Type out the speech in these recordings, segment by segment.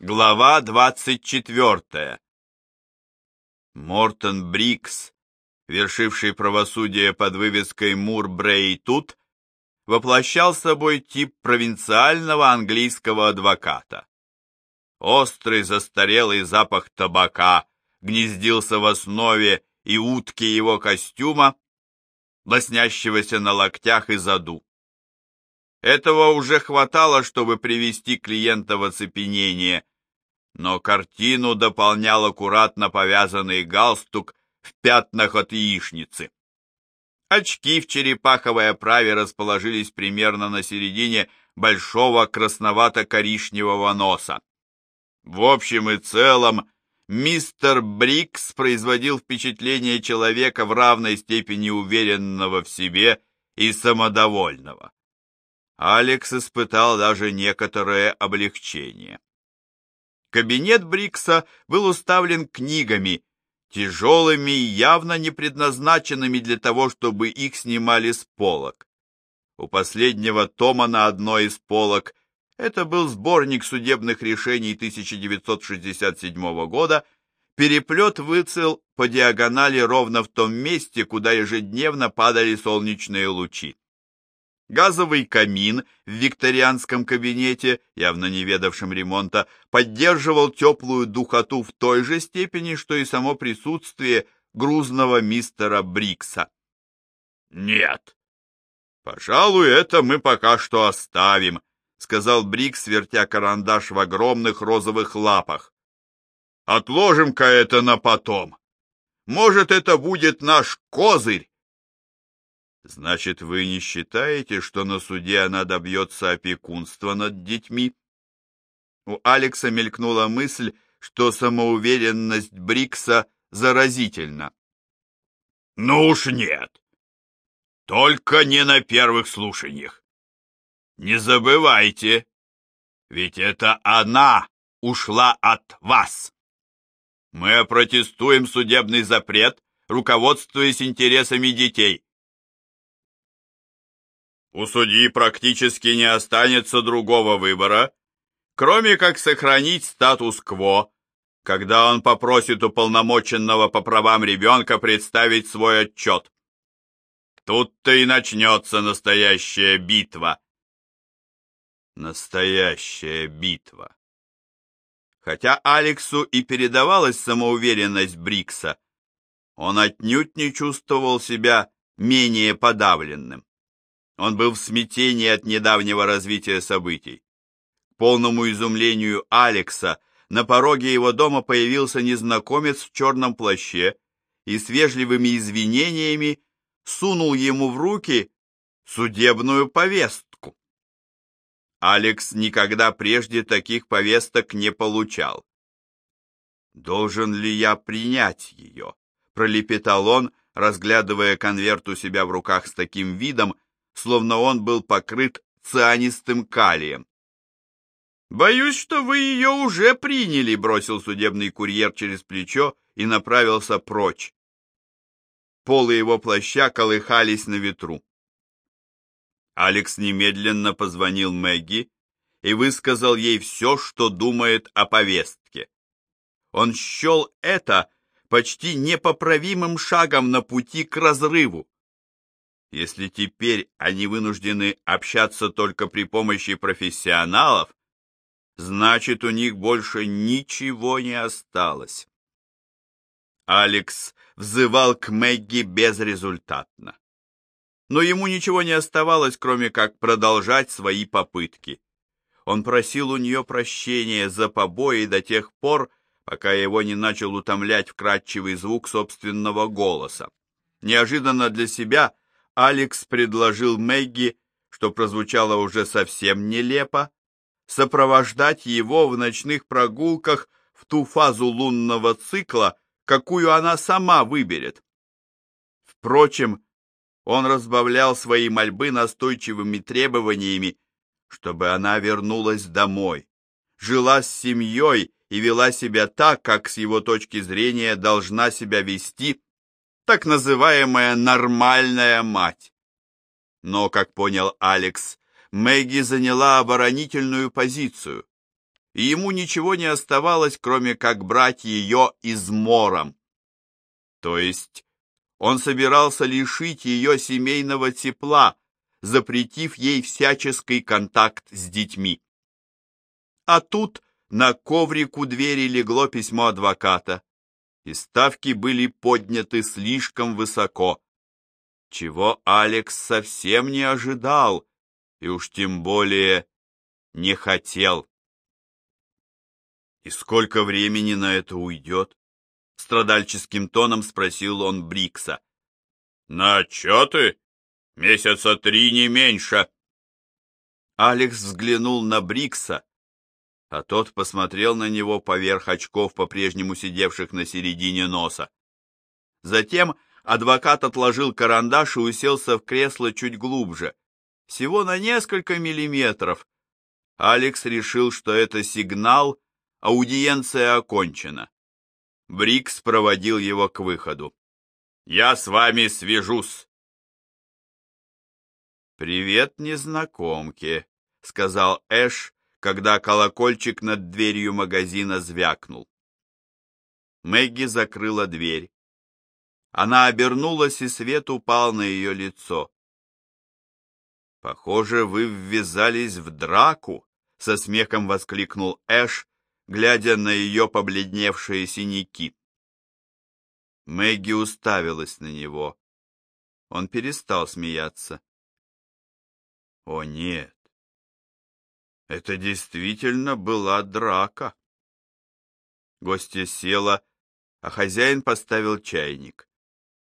Глава двадцать четвертая. Мортон Брикс, вершивший правосудие под вывеской Мур Брей Тут, воплощал собой тип провинциального английского адвоката. Острый застарелый запах табака гнездился в основе и утки его костюма, лоснящегося на локтях и заду. Этого уже хватало, чтобы привести клиента в оцепенение, но картину дополнял аккуратно повязанный галстук в пятнах от яичницы. Очки в черепаховой оправе расположились примерно на середине большого красновато-коричневого носа. В общем и целом, мистер Брикс производил впечатление человека в равной степени уверенного в себе и самодовольного. Алекс испытал даже некоторое облегчение. Кабинет Брикса был уставлен книгами, тяжелыми и явно не предназначенными для того, чтобы их снимали с полок. У последнего тома на одной из полок это был сборник судебных решений 1967 года, переплет выцел по диагонали ровно в том месте, куда ежедневно падали солнечные лучи. Газовый камин в викторианском кабинете, явно не ведавшем ремонта, поддерживал теплую духоту в той же степени, что и само присутствие грузного мистера Брикса. «Нет, пожалуй, это мы пока что оставим», — сказал Брикс, вертя карандаш в огромных розовых лапах. «Отложим-ка это на потом. Может, это будет наш козырь, Значит, вы не считаете, что на суде она добьется опекунства над детьми? У Алекса мелькнула мысль, что самоуверенность Брикса заразительна. Ну уж нет. Только не на первых слушаниях. Не забывайте, ведь это она ушла от вас. Мы опротестуем судебный запрет, руководствуясь интересами детей. У судьи практически не останется другого выбора, кроме как сохранить статус-кво, когда он попросит уполномоченного по правам ребенка представить свой отчет. Тут-то и начнется настоящая битва. Настоящая битва. Хотя Алексу и передавалась самоуверенность Брикса, он отнюдь не чувствовал себя менее подавленным. Он был в смятении от недавнего развития событий. К полному изумлению Алекса на пороге его дома появился незнакомец в черном плаще и с вежливыми извинениями сунул ему в руки судебную повестку. Алекс никогда прежде таких повесток не получал. «Должен ли я принять ее?» — пролепетал он, разглядывая конверт у себя в руках с таким видом, словно он был покрыт цианистым калием. «Боюсь, что вы ее уже приняли», — бросил судебный курьер через плечо и направился прочь. Полы его плаща колыхались на ветру. Алекс немедленно позвонил Мэгги и высказал ей все, что думает о повестке. Он счел это почти непоправимым шагом на пути к разрыву. Если теперь они вынуждены общаться только при помощи профессионалов, значит, у них больше ничего не осталось. Алекс взывал к Мэгги безрезультатно. Но ему ничего не оставалось, кроме как продолжать свои попытки. Он просил у нее прощения за побои до тех пор, пока его не начал утомлять вкрадчивый звук собственного голоса. Неожиданно для себя Алекс предложил Мэгги, что прозвучало уже совсем нелепо, сопровождать его в ночных прогулках в ту фазу лунного цикла, какую она сама выберет. Впрочем, он разбавлял свои мольбы настойчивыми требованиями, чтобы она вернулась домой, жила с семьей и вела себя так, как с его точки зрения должна себя вести так называемая нормальная мать. Но, как понял Алекс, Мэгги заняла оборонительную позицию. и ему ничего не оставалось, кроме как брать ее измором. То есть он собирался лишить ее семейного тепла, запретив ей всяческий контакт с детьми. А тут на коврик у двери легло письмо адвоката, и ставки были подняты слишком высоко, чего Алекс совсем не ожидал и уж тем более не хотел. «И сколько времени на это уйдет?» Страдальческим тоном спросил он Брикса. «На отчеты? Месяца три не меньше». Алекс взглянул на Брикса, а тот посмотрел на него поверх очков, по-прежнему сидевших на середине носа. Затем адвокат отложил карандаш и уселся в кресло чуть глубже, всего на несколько миллиметров. Алекс решил, что это сигнал, аудиенция окончена. Брикс проводил его к выходу. «Я с вами свяжусь!» «Привет, незнакомки», — сказал Эш, когда колокольчик над дверью магазина звякнул. Мэгги закрыла дверь. Она обернулась, и свет упал на ее лицо. «Похоже, вы ввязались в драку», — со смехом воскликнул Эш, глядя на ее побледневшие синяки. Мэгги уставилась на него. Он перестал смеяться. О нет, это действительно была драка. Гостья села, а хозяин поставил чайник.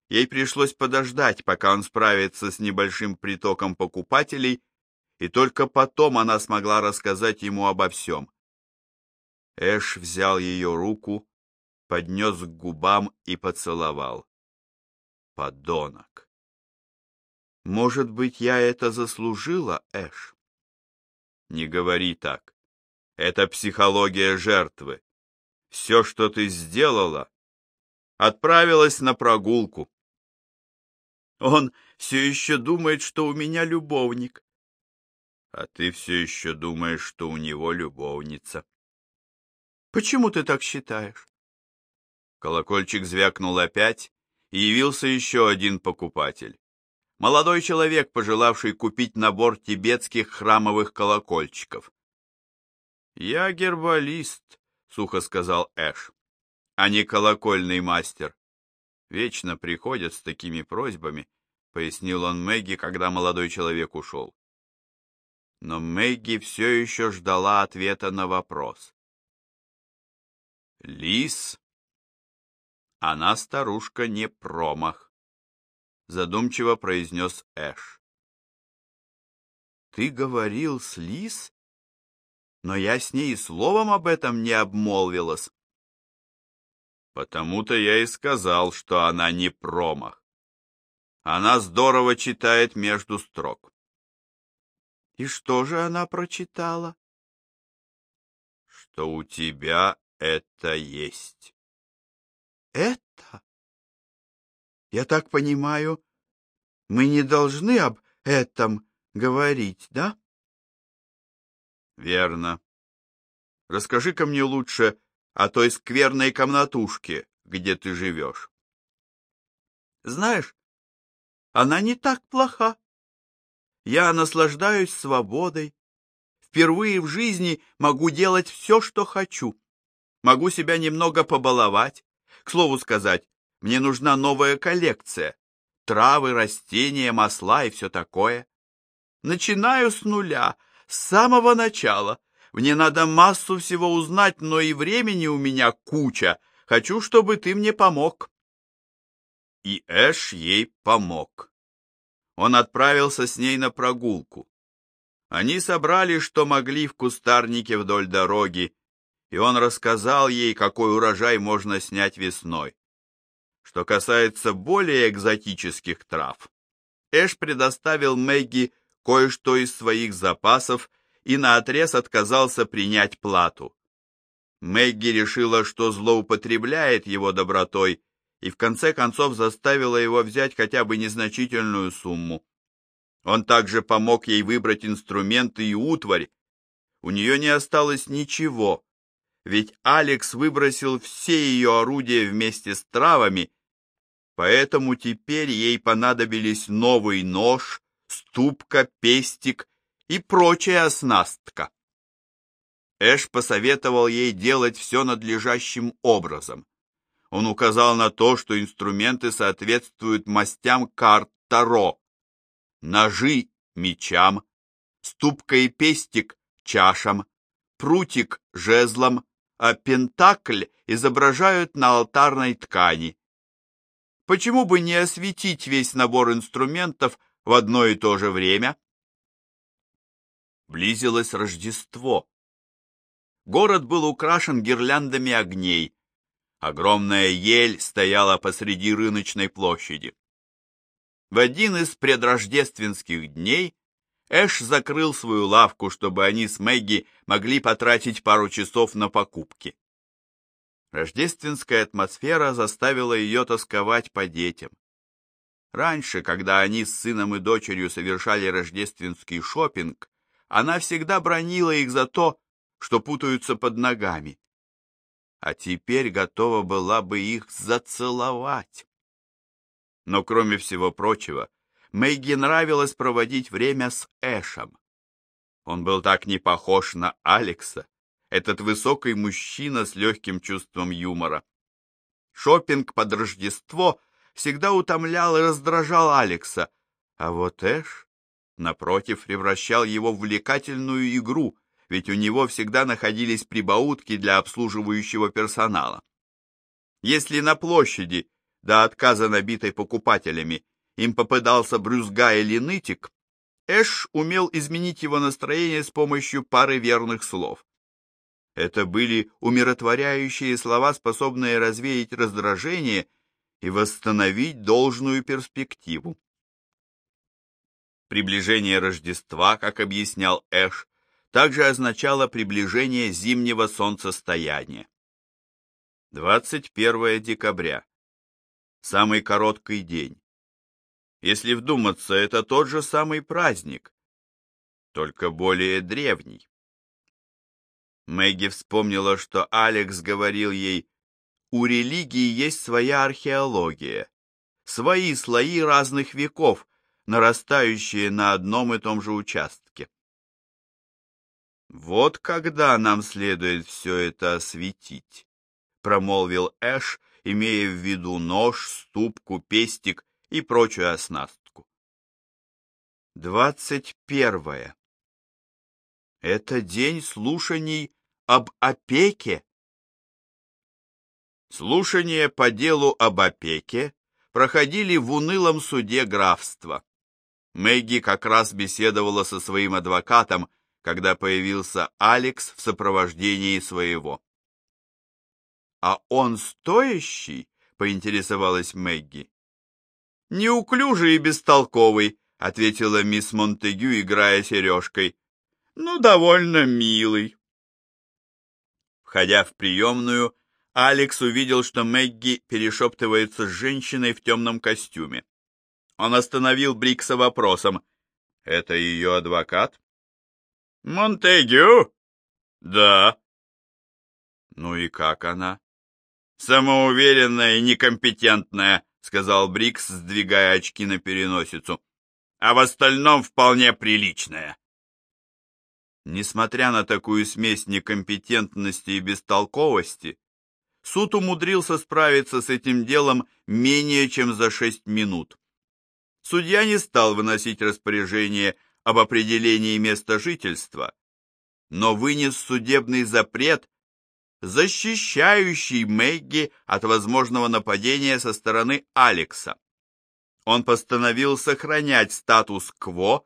Ей пришлось подождать, пока он справится с небольшим притоком покупателей, и только потом она смогла рассказать ему обо всем. Эш взял ее руку, поднес к губам и поцеловал. Подонок. Может быть, я это заслужила, Эш? Не говори так. Это психология жертвы. Все, что ты сделала, отправилась на прогулку. Он все еще думает, что у меня любовник. А ты все еще думаешь, что у него любовница. Почему ты так считаешь? Колокольчик звякнул опять, и явился еще один покупатель. Молодой человек, пожелавший купить набор тибетских храмовых колокольчиков. «Я гербалист», — сухо сказал Эш, — «а не колокольный мастер. Вечно приходят с такими просьбами», — пояснил он Мэгги, когда молодой человек ушел. Но Мэгги все еще ждала ответа на вопрос. Лис. Она старушка не промах, задумчиво произнес Эш. Ты говорил с Лис? Но я с ней и словом об этом не обмолвилась. Потому-то я и сказал, что она не промах. Она здорово читает между строк. И что же она прочитала? Что у тебя это есть. Это? Я так понимаю, мы не должны об этом говорить, да? Верно. Расскажи-ка мне лучше о той скверной комнатушке, где ты живешь. Знаешь, она не так плоха. Я наслаждаюсь свободой. Впервые в жизни могу делать все, что хочу. Могу себя немного побаловать. К слову сказать, мне нужна новая коллекция. Травы, растения, масла и все такое. Начинаю с нуля, с самого начала. Мне надо массу всего узнать, но и времени у меня куча. Хочу, чтобы ты мне помог. И Эш ей помог. Он отправился с ней на прогулку. Они собрали, что могли в кустарнике вдоль дороги, и он рассказал ей, какой урожай можно снять весной. Что касается более экзотических трав, Эш предоставил Мэгги кое-что из своих запасов и наотрез отказался принять плату. Мэгги решила, что злоупотребляет его добротой, и в конце концов заставила его взять хотя бы незначительную сумму. Он также помог ей выбрать инструменты и утварь, у нее не осталось ничего, ведь Алекс выбросил все ее орудия вместе с травами, поэтому теперь ей понадобились новый нож, ступка, пестик и прочая оснастка. Эш посоветовал ей делать все надлежащим образом. Он указал на то, что инструменты соответствуют мастям карт Таро. Ножи – мечам, ступка и пестик – чашам, прутик – жезлом, а пентакль изображают на алтарной ткани. Почему бы не осветить весь набор инструментов в одно и то же время? Близилось Рождество. Город был украшен гирляндами огней. Огромная ель стояла посреди рыночной площади. В один из предрождественских дней Эш закрыл свою лавку, чтобы они с Мэгги могли потратить пару часов на покупки. Рождественская атмосфера заставила ее тосковать по детям. Раньше, когда они с сыном и дочерью совершали рождественский шопинг, она всегда бронила их за то, что путаются под ногами. А теперь готова была бы их зацеловать. Но кроме всего прочего, Мэгги нравилось проводить время с Эшем. Он был так не похож на Алекса, этот высокий мужчина с легким чувством юмора. Шопинг под Рождество всегда утомлял и раздражал Алекса, а вот Эш, напротив, превращал его в увлекательную игру, ведь у него всегда находились прибаутки для обслуживающего персонала. Если на площади, до отказа набитой покупателями, им попадался брюзга или нытик, Эш умел изменить его настроение с помощью пары верных слов. Это были умиротворяющие слова, способные развеять раздражение и восстановить должную перспективу. Приближение Рождества, как объяснял Эш, также означало приближение зимнего солнцестояния. 21 декабря. Самый короткий день. Если вдуматься, это тот же самый праздник, только более древний. Мэгги вспомнила, что Алекс говорил ей, у религии есть своя археология, свои слои разных веков, нарастающие на одном и том же участке. «Вот когда нам следует все это осветить», — промолвил Эш, имея в виду нож, ступку, пестик и прочую оснастку. Двадцать первое. Это день слушаний об опеке. Слушания по делу об опеке проходили в унылом суде графства. Мэгги как раз беседовала со своим адвокатом, когда появился Алекс в сопровождении своего. «А он стоящий?» — поинтересовалась Мэгги. «Неуклюжий и бестолковый», — ответила мисс Монтегю, играя сережкой. «Ну, довольно милый». Входя в приемную, Алекс увидел, что Мэгги перешептывается с женщиной в темном костюме. Он остановил Брикса вопросом. «Это ее адвокат?» «Монтегю?» «Да». «Ну и как она?» «Самоуверенная и некомпетентная», сказал Брикс, сдвигая очки на переносицу. А в остальном вполне приличная. Несмотря на такую смесь некомпетентности и бестолковости, суд умудрился справиться с этим делом менее чем за шесть минут. Судья не стал выносить распоряжение об определении места жительства, но вынес судебный запрет защищающий Мэгги от возможного нападения со стороны Алекса. Он постановил сохранять статус-кво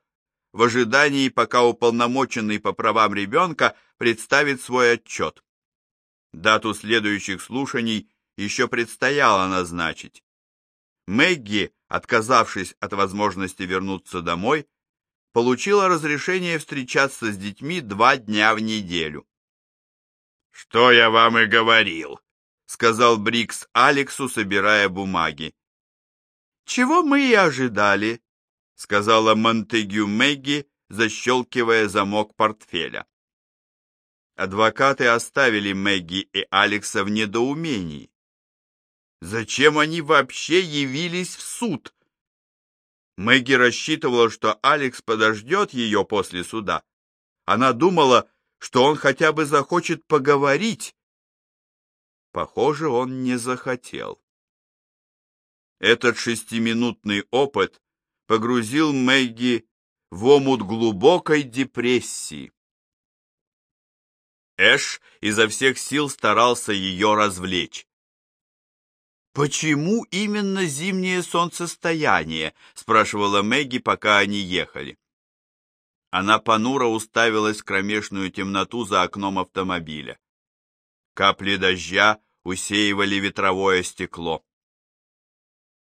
в ожидании, пока уполномоченный по правам ребенка представит свой отчет. Дату следующих слушаний еще предстояло назначить. Мэгги, отказавшись от возможности вернуться домой, получила разрешение встречаться с детьми два дня в неделю. «Что я вам и говорил», — сказал Брикс Алексу, собирая бумаги. «Чего мы и ожидали», — сказала Монтегю Мэгги, защелкивая замок портфеля. Адвокаты оставили Мэгги и Алекса в недоумении. Зачем они вообще явились в суд? Мэгги рассчитывала, что Алекс подождет ее после суда. Она думала, что он хотя бы захочет поговорить. Похоже, он не захотел. Этот шестиминутный опыт погрузил Мэгги в омут глубокой депрессии. Эш изо всех сил старался ее развлечь. «Почему именно зимнее солнцестояние?» — спрашивала Мэгги, пока они ехали. Она понуро уставилась в кромешную темноту за окном автомобиля. Капли дождя усеивали ветровое стекло.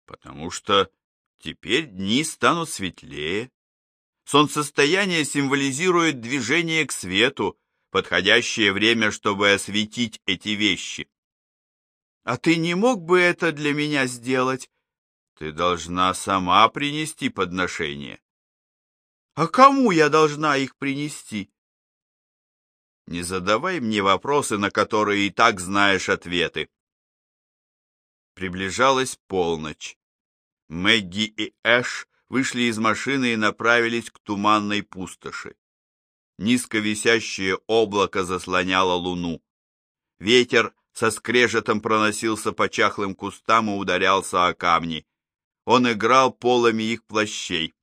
«Потому что теперь дни станут светлее. Солнцестояние символизирует движение к свету, подходящее время, чтобы осветить эти вещи. А ты не мог бы это для меня сделать? Ты должна сама принести подношение. А кому я должна их принести? Не задавай мне вопросы, на которые и так знаешь ответы. Приближалась полночь. Мэгги и Эш вышли из машины и направились к туманной пустоши. Низко висящее облако заслоняло луну. Ветер со скрежетом проносился по чахлым кустам и ударялся о камни. Он играл полами их плащей.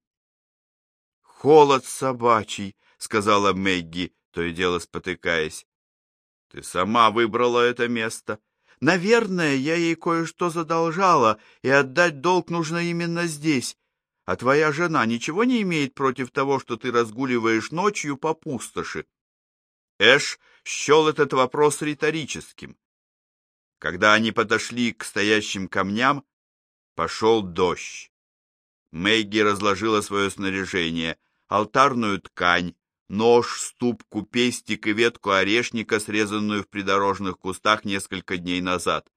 «Холод собачий», — сказала Мэгги, то и дело спотыкаясь. «Ты сама выбрала это место. Наверное, я ей кое-что задолжала, и отдать долг нужно именно здесь. А твоя жена ничего не имеет против того, что ты разгуливаешь ночью по пустоши? Эш счел этот вопрос риторическим. Когда они подошли к стоящим камням, пошел дождь. Мэгги разложила свое снаряжение, алтарную ткань, нож, ступку, пестик и ветку орешника, срезанную в придорожных кустах несколько дней назад.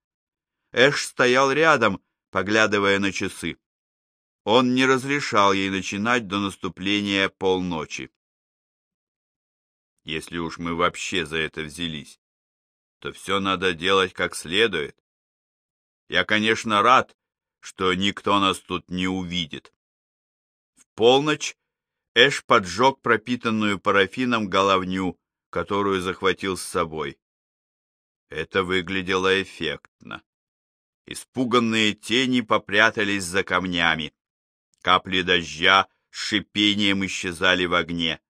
Эш стоял рядом, поглядывая на часы. Он не разрешал ей начинать до наступления полночи. Если уж мы вообще за это взялись, то все надо делать как следует. Я, конечно, рад, что никто нас тут не увидит. В полночь Эш поджег пропитанную парафином головню, которую захватил с собой. Это выглядело эффектно. Испуганные тени попрятались за камнями. Капли дождя с шипением исчезали в огне.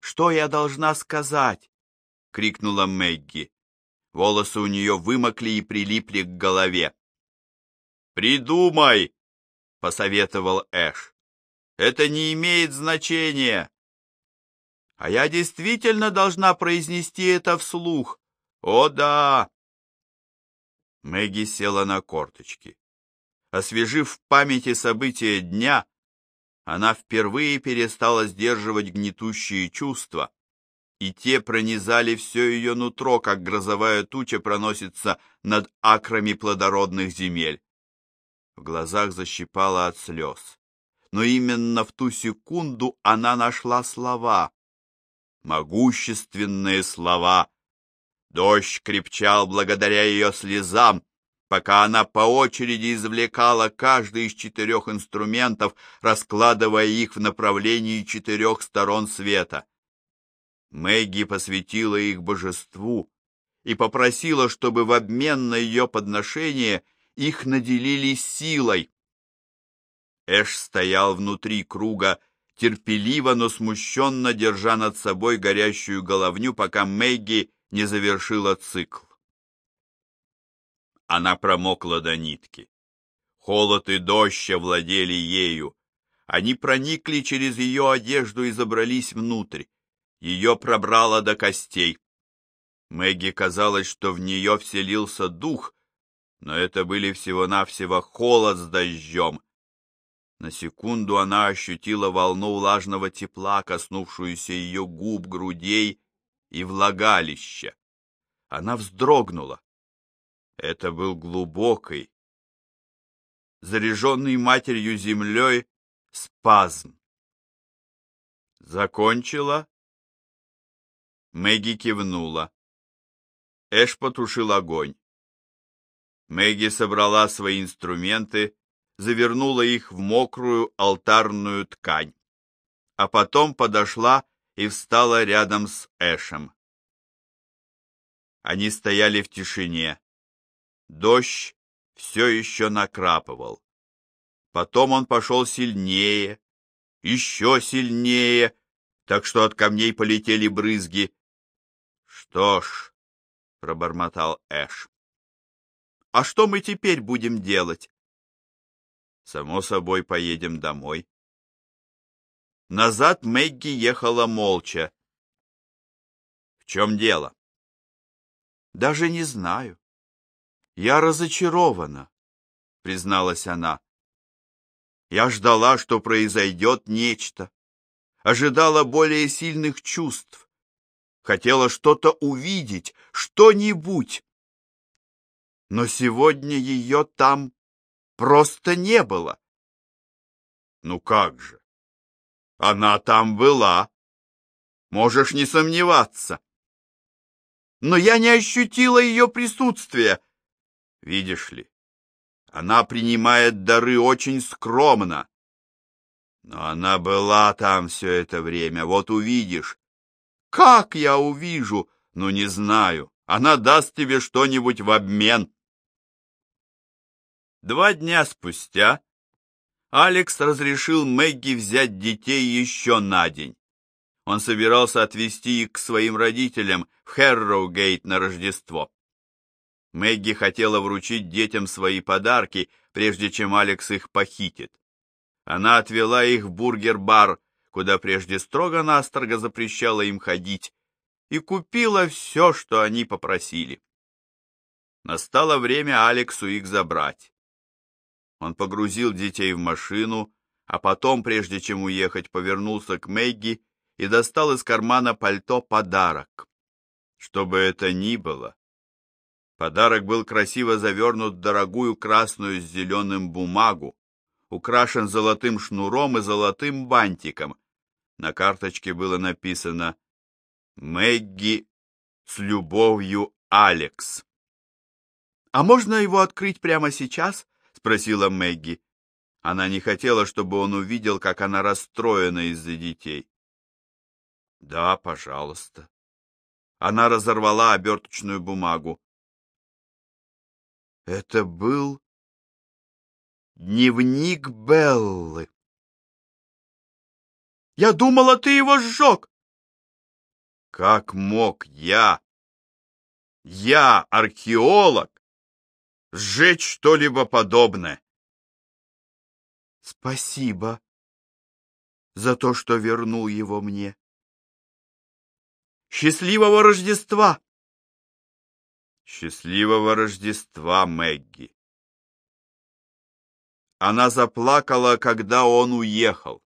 «Что я должна сказать?» — крикнула Мэгги. Волосы у нее вымокли и прилипли к голове. «Придумай!» — посоветовал Эш. «Это не имеет значения!» «А я действительно должна произнести это вслух!» «О да!» Мэгги села на корточки. Освежив в памяти события дня, она впервые перестала сдерживать гнетущие чувства, и те пронизали все ее нутро, как грозовая туча проносится над акрами плодородных земель. В глазах защипала от слез. Но именно в ту секунду она нашла слова. Могущественные слова. Дождь крепчал благодаря ее слезам, пока она по очереди извлекала каждый из четырех инструментов, раскладывая их в направлении четырех сторон света. Мэгги посвятила их божеству и попросила, чтобы в обмен на ее подношение их наделили силой. Эш стоял внутри круга, терпеливо, но смущенно держа над собой горящую головню, пока Мэгги не завершила цикл. Она промокла до нитки. Холод и дождь овладели ею. Они проникли через ее одежду и забрались внутрь. Ее пробрало до костей. Мэгги казалось, что в нее вселился дух, но это были всего-навсего холод с дождем. На секунду она ощутила волну влажного тепла, коснувшуюся ее губ, грудей и влагалища. Она вздрогнула. Это был глубокий, заряженный матерью землей спазм. Закончила? Мэгги кивнула. Эш потушил огонь. Мэгги собрала свои инструменты, завернула их в мокрую алтарную ткань, а потом подошла и встала рядом с Эшем. Они стояли в тишине. Дождь все еще накрапывал. Потом он пошел сильнее, еще сильнее, так что от камней полетели брызги. Что ж, пробормотал Эш. А что мы теперь будем делать? Само собой, поедем домой. Назад Мэгги ехала молча. В чем дело? Даже не знаю. Я разочарована, призналась она. Я ждала, что произойдет нечто, ожидала более сильных чувств, хотела что-то увидеть, что-нибудь. Но сегодня ее там просто не было. Ну как же? Она там была. Можешь не сомневаться. Но я не ощутила ее присутствия. Видишь ли, она принимает дары очень скромно. Но она была там все это время, вот увидишь. Как я увижу? Ну, не знаю. Она даст тебе что-нибудь в обмен. Два дня спустя Алекс разрешил Мэгги взять детей еще на день. Он собирался отвезти их к своим родителям в Хэрроугейт на Рождество. Мэгги хотела вручить детям свои подарки, прежде чем Алекс их похитит. Она отвела их в бургер-бар, куда прежде строго-настрого запрещала им ходить, и купила все, что они попросили. Настало время Алексу их забрать. Он погрузил детей в машину, а потом, прежде чем уехать, повернулся к Мэгги и достал из кармана пальто подарок. Что бы это ни было, Подарок был красиво завернут в дорогую красную с зеленым бумагу, украшен золотым шнуром и золотым бантиком. На карточке было написано «Мэгги с любовью Алекс». «А можно его открыть прямо сейчас?» — спросила Мэгги. Она не хотела, чтобы он увидел, как она расстроена из-за детей. «Да, пожалуйста». Она разорвала оберточную бумагу. Это был дневник Беллы. Я думала, ты его сжег. Как мог я, я, археолог, сжечь что-либо подобное? Спасибо за то, что вернул его мне. Счастливого Рождества! Счастливого Рождества, Мэгги. Она заплакала, когда он уехал.